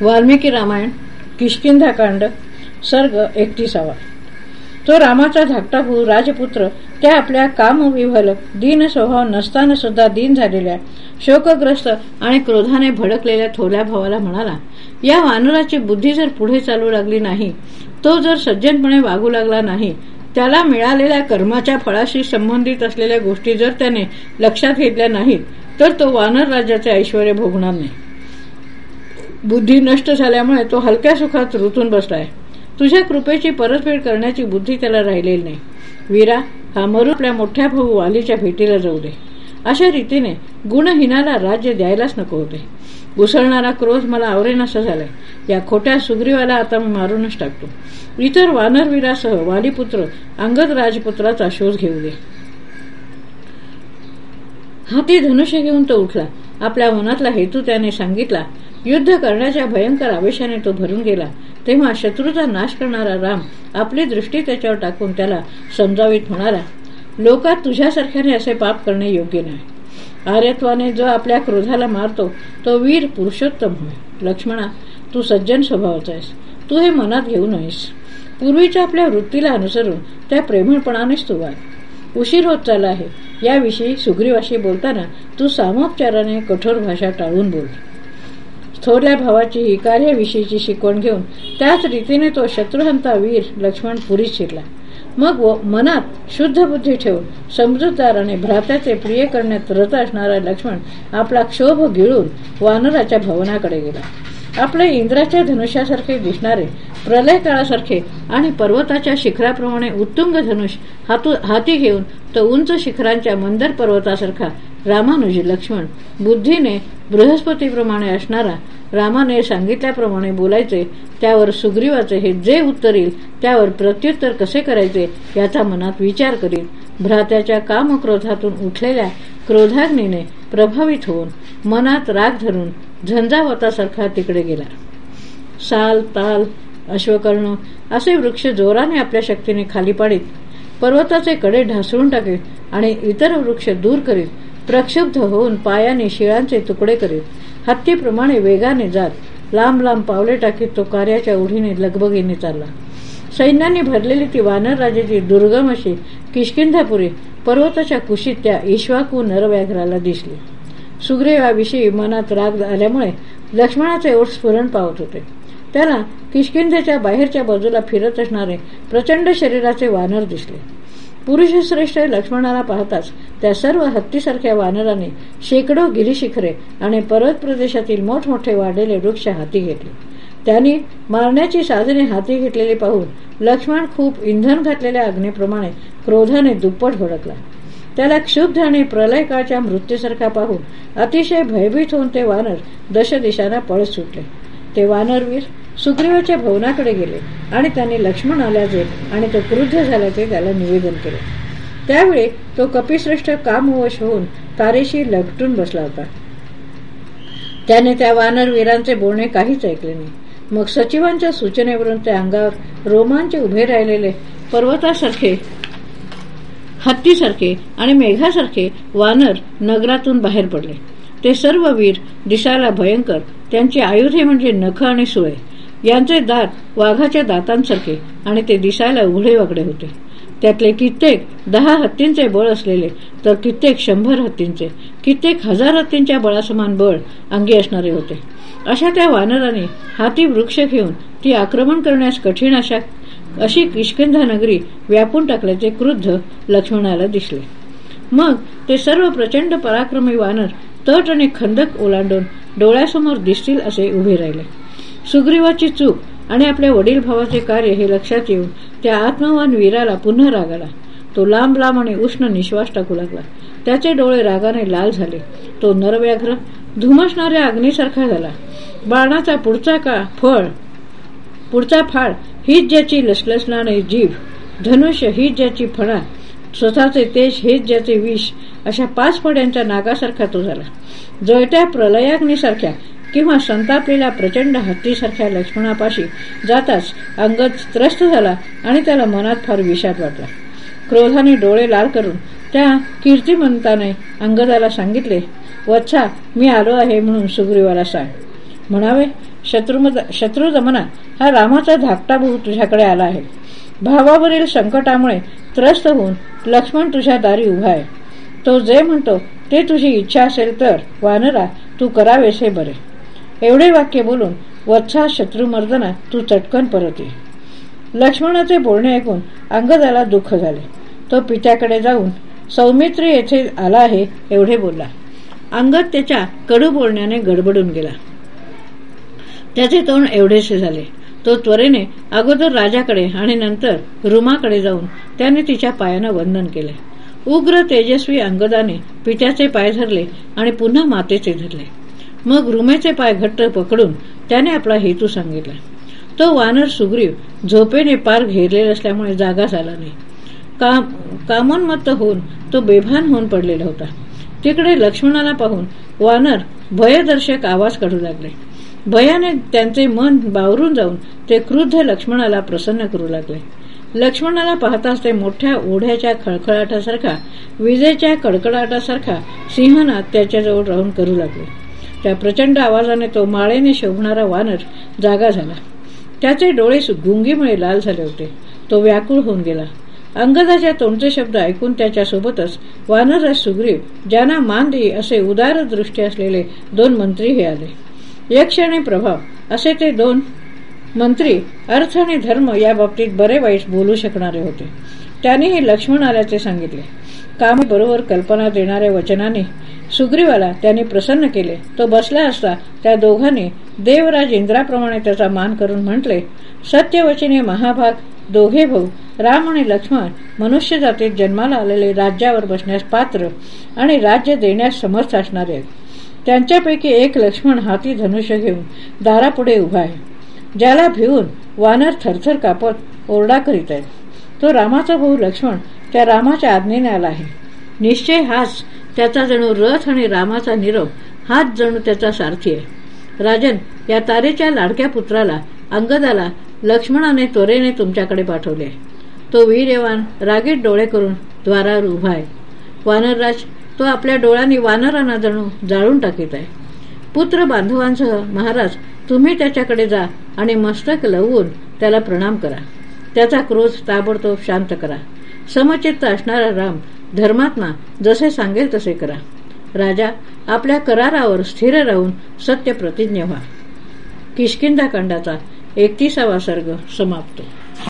वाल्मिकी रामायण किशकिंधाकांड सर्ग एकतीसावा. तो रामाचा धाकटा राजपुत्र त्या आपल्या कामविहल दीन स्वभाव नसताना सुद्धा दीन झालेल्या शोकग्रस्त आणि क्रोधाने भडकलेल्या थोड्या भावाला म्हणाला या वानराची बुद्धी जर पुढे चालू लागली नाही तो जर सज्जनपणे वागू लागला नाही त्याला मिळालेल्या कर्माच्या फळाशी संबंधित असलेल्या गोष्टी जर त्याने लक्षात घेतल्या नाहीत तर तो वानर राज्याचे ऐश्वर भोगणार नाही. बुद्धी नष्ट झाल्यामुळे तो हलक्या सुखात रुतून बसलाय. तुझ्या कृपेची परतफेड करण्याची बुद्धी त्याला राहिलेली नाही. वीरा हा मरू आपल्या मोठ्या भाऊ वालीच्या भेटीला जाऊ दे. अशा रीतीने गुणहीनाला राज्य द्यायलाच नको होते. घुसळणारा क्रोध मला आवरेनासा झालाय. या खोट्या सुग्रीवाला आता मी मारूनच टाकतो. इतर वानरवीरासह वालीपुत्र अंगद राजपुत्राचा शोध घेऊ दे. हाती धनुष्य घेऊन तो उठला. आपल्या मनातला हेतू त्याने सांगितला. युद्ध करण्याच्या भयंकर आवेशाने तो भरून गेला. तेव्हा शत्रूचा नाश करणारा राम आपली दृष्टी त्याच्यावर टाकून त्याला समजावीत म्हणाला लोकात तुझ्यासारख्याने असे पाप करणे योग्य नाही. आर्यत्वाने जो आपल्या क्रोधाला मारतो तो वीर पुरुषोत्तम होय. लक्ष्मणा तू सज्जन स्वभावाचा आहेस. तू हे मनात घेऊ नयेस. पूर्वीच्या आपल्या वृत्तीला अनुसरून त्या प्रेमळपणानेच तू वाग उशीर होत चालला आहे. याविषयी सुग्रीवाशी बोलताना तू सामोपचाराने कठोर भाषा टाळून बोल. थोरल्या भावाची ही कार्याविषयीची शिकवण घेऊन त्याच रीतीने तो शत्रुहंता वीर लक्ष्मण पुरीत शिरला. मग व मनात शुद्ध बुद्धी ठेवून समजूतदार आणि भ्रात्याचे प्रिय करण्यात रत असणारा लक्ष्मण आपला क्षोभ गिळून वानराच्या भवनाकडे गेला. आपले इंद्राच्या धनुष्यासारखे दिसणारे प्रलय काळासारखे आणि पर्वताच्या शिखराप्रमाणे उत्तुंग धनुष हाती घेऊन तो उंच शिखरांच्या मंदर पर्वतासारखा रामानुजी लक्ष्मण बुद्धीने बृहस्पतीप्रमाणे असणारा रामाने सांगितल्याप्रमाणे बोलायचे त्यावर सुग्रीवाचे हे जे उत्तर येईल त्यावर प्रत्युत्तर कसे करायचे याचा मनात विचार करीत भ्रात्याच्या कामक्रोधातून उठलेल्या क्रोधाग्नीने प्रभावित होऊन मनात राग धरून झंझावतासारखा तिकडे गेला. साल ताल अश्वकर्ण असे वृक्ष जोराने आपल्या शक्तीने खाली पाडीत पर्वताचे कडे ढासळून टाकीत आणि इतर वृक्ष दूर करीत प्रक्षुब्ध होऊन पायाने शिळांचे तुकडे करीत हत्तीप्रमाणे वेगाने जात लांब लांब पावले टाकीत तो कार्याच्या ओढीने लगबगीने चालला. सैन्याने भरलेली ती वानर राजाची दुर्गम अशी किशकिंधापुरी पर्वताच्या कुशीत त्या ईश्वाकू नरव्याघ्राला दिसली. सुग्रीवाविषयी मनात राग आल्यामुळे लक्ष्मणाचे ओठ स्फुरण पावत होते. त्याला किशकिंधेच्या बाहेरच्या बाजूला फिरत असणारे प्रचंड शरीराचे वानर दिसले. पुरुषश्रेष्ठ लक्ष्मणाला पाहताच त्या सर्व हत्तीसारख्या वानराने शेकडो गिरीशिखरे आणि पर्वत प्रदेशातील मोठमोठे वाढलेले वृक्ष हाती घेतले. त्यांनी मारण्याची साधने हाती घेतलेली पाहून लक्ष्मण खूप इंधन घातलेल्या अग्नीप्रमाणे क्रोधाने दुप्पट भडकला त्याला क्षुब्ध आणि प्रलयकाळच्या मृत्यूसारखा पाहून अतिशय भयभीत होऊन ते वानर दश दिशांना पळत सुटले. ते वानरवीर सुग्रीवाच्या भवनाकडे गेले आणि त्यांनी लक्ष्मण आल्याचे आणि तो क्रुद्ध झाल्याचे त्याला निवेदन केले. त्यावेळी तो कपिश्रेष्ठ कामवश होऊन तारेशी लपटून बसला होता. त्याने त्या वानरवीरांचे बोलणे काहीच ऐकले नाही. मग सचिवांच्या सूचनेवरून त्या अंगावर रोमांचे उभे राहिलेले पर्वतासारखे हत्तीसारखे आणि मेघासारखे वानर नगरातून बाहेर पडले. ते सर्व वीर दिसायला भयंकर त्यांची आयुधे म्हणजे नख आणि सुळे. यांचे दात वाघाच्या दातांसारखे आणि ते दिसायला उघडे वागडे होते. त्यातले कित्येक दहा हत्तींचे बळ असलेले तर कित्येक शंभर हत्तींचे कित्येक हजार हत्तींच्या बळासमान बळ अंगी असणारे होते. अशा त्या वानराने हाती वृक्ष घेऊन ती आक्रमण करण्यास कठीण अशा अशी किशकिंधा नगरी व्यापून टाकल्याचे क्रुद्ध लक्ष्मणाला दिसले. मग ते सर्व प्रचंड पराक्रमी वानर तट आणि खंदक ओलांडून डोळ्यासमोर दिसतील असे उभे राहिले. सुग्रीवाची चूक आणि आपल्या वडील भावाचे कार्य हे लक्षात येऊन त्या आत्मवान वीराला पुन्हा राग आला तो लांब लांब आणि उष्ण निश्वास टाकू लागला. त्याचे डोळे रागाने लाल झाले. तो नरव्याघ्र धुमसणाऱ्या अग्नीसारखा झाला. बाणाचा पुढचा का फळ पुढचा फाळ हीच ज्याची लसलसणारे जीभ धनुष्य हीच ज्याची फळा स्वतःचे तेज हेच ज्याचे विष अशा पाच फड्यांच्या नागासारखा तो झाला. जळत्या प्रलयाग्नीसारख्या किंवा संतापलेल्या प्रचंड हत्तीसारख्या लक्ष्मणापाशी जाताच अंगद त्रस्त झाला आणि त्याला मनात फार विषाद वाटला. क्रोधाने डोळे लाल करून त्या कीर्तिमंताने अंगदाला सांगितले वत्सा मी आलो आहे म्हणून सुग्रीवाला सांग. म्हणावे शत्रुदमना हा रामाचा धाकटा भाऊ तुझ्याकडे आला आहे. भावावरील संकटामुळे त्रस्त होऊन लक्ष्मण तुझ्या दारी उभा आहे. तो जे म्हणतो ते तुझी इच्छा असेल तर वानरा तू करावेस हे बरे. एवढे वाक्य बोलून वत्सा शत्रुमर्दना तू चटकन परत ये. लक्ष्मणाचे बोलणे ऐकून अंगदाला दुःख झाले. तो पित्याकडे जाऊन सौमित्री येथे आला आहे एवढे बोलला. अंगद त्याच्या कडू बोलण्याने गडबडून गेला. त्याचे तोंड एवढेसे झाले. तो त्वरेने अगोदर राजाकडे आणि नंतर रुमाकडे जाऊन त्याने तिच्या पायानं वंदन केले. उग्र तेजस्वी अंगदाने पित्याचे पाय धरले आणि पुन्हा मातेचे धरले. मग रुमेचे पाय घट्ट पकडून त्याने आपला हेतू सांगितला. तो वानर सुग्रीव झोपेने पार घेरलेला असल्यामुळे जागा झाला नाही. काम कामोन्मत्त होऊन तो बेभान होऊन पडलेला होता. तिकडे लक्ष्मणाला पाहून वानर भयदर्शक आवाज काढू लागले. भयाने त्यांचे मन बावरून जाऊन ते क्रुद्ध लक्ष्मणाला प्रसन्न करू लागले. लक्ष्मणाला पाहताच ते मोठ्या ओढ्याच्या खळखळाटासारखा विजेच्या कडकडाटासारखा सिंहनाथ त्याच्याजवळ राहून करू लागले. त्या प्रचंड आवाजाने तो माळेने शोभणारा वानर जागा झाला. त्याचे डोळे गुंगीमुळे लाल झाले होते. तो व्याकुळ होऊन गेला. अंगदाच्या तोंडचे शब्द ऐकून त्याच्यासोबतच वानरराज सुग्रीव ज्यांना मान देई असे उदार दृष्टी असलेले दोन मंत्री हे आले. यक्ष आणि प्रभाव असे ते दोन मंत्री अर्थ आणि धर्म या बाबतीत बरे वाईट बोलू शकणारे होते. त्यांनीही लक्ष्मण आल्याचे सांगितले. काम बरोबर कल्पना देणाऱ्या वचनाने सुग्रीवाला त्यांनी प्रसन्न केले. तो बसला असता त्या दोघांनी देवराज इंद्राप्रमाणे त्याचा मान करून म्हटले सत्यवचने महाभाग दोघे भाऊ राम आणि लक्ष्मण मनुष्य जातीत जन्माला आलेले राज्यावर बसण्यास पात्र आणि राज्य देण्यास समर्थ असणारे आहेत. त्यांच्यापैकी एक लक्ष्मण हाती धनुष्य घेऊन दारापुढे उभा आहे. ज्याला भिवून वानर थरथर कापत ओरडा करीत आहेत. तो रामाचा भाऊ लक्ष्मण त्या रामाच्या आज्ञेने आला आहे. निश्चय हाच त्याचा जणू रथ आणि रामाचा निरोप हाच जणू त्याचा सारथी आहे. राजन या तारेच्या लाडक्या पुत्राला अंगदाला लक्ष्मणाने त्वरेने तुमच्याकडे पाठवले. तो वीर्यवान रागीत डोळे करून द्वारावर उभा आहे. वानरराज तो आपल्या डोळ्यांनी वानरांना जणू जाळून टाकीत आहे. पुत्र बांधवांसह महाराज तुम्ही त्याच्याकडे जा आणि मस्तक लवून त्याला प्रणाम करा. त्याचा क्रोध ताबडतोब शांत करा. समचित्त असणारा राम धर्मात्मा जसे सांगेल तसे करा. राजा आपल्या करारावर स्थिर राहून सत्य प्रतिज्ञ व्हा. किशकिंदा कांडाचा एकतीसावा सर्ग समाप्त.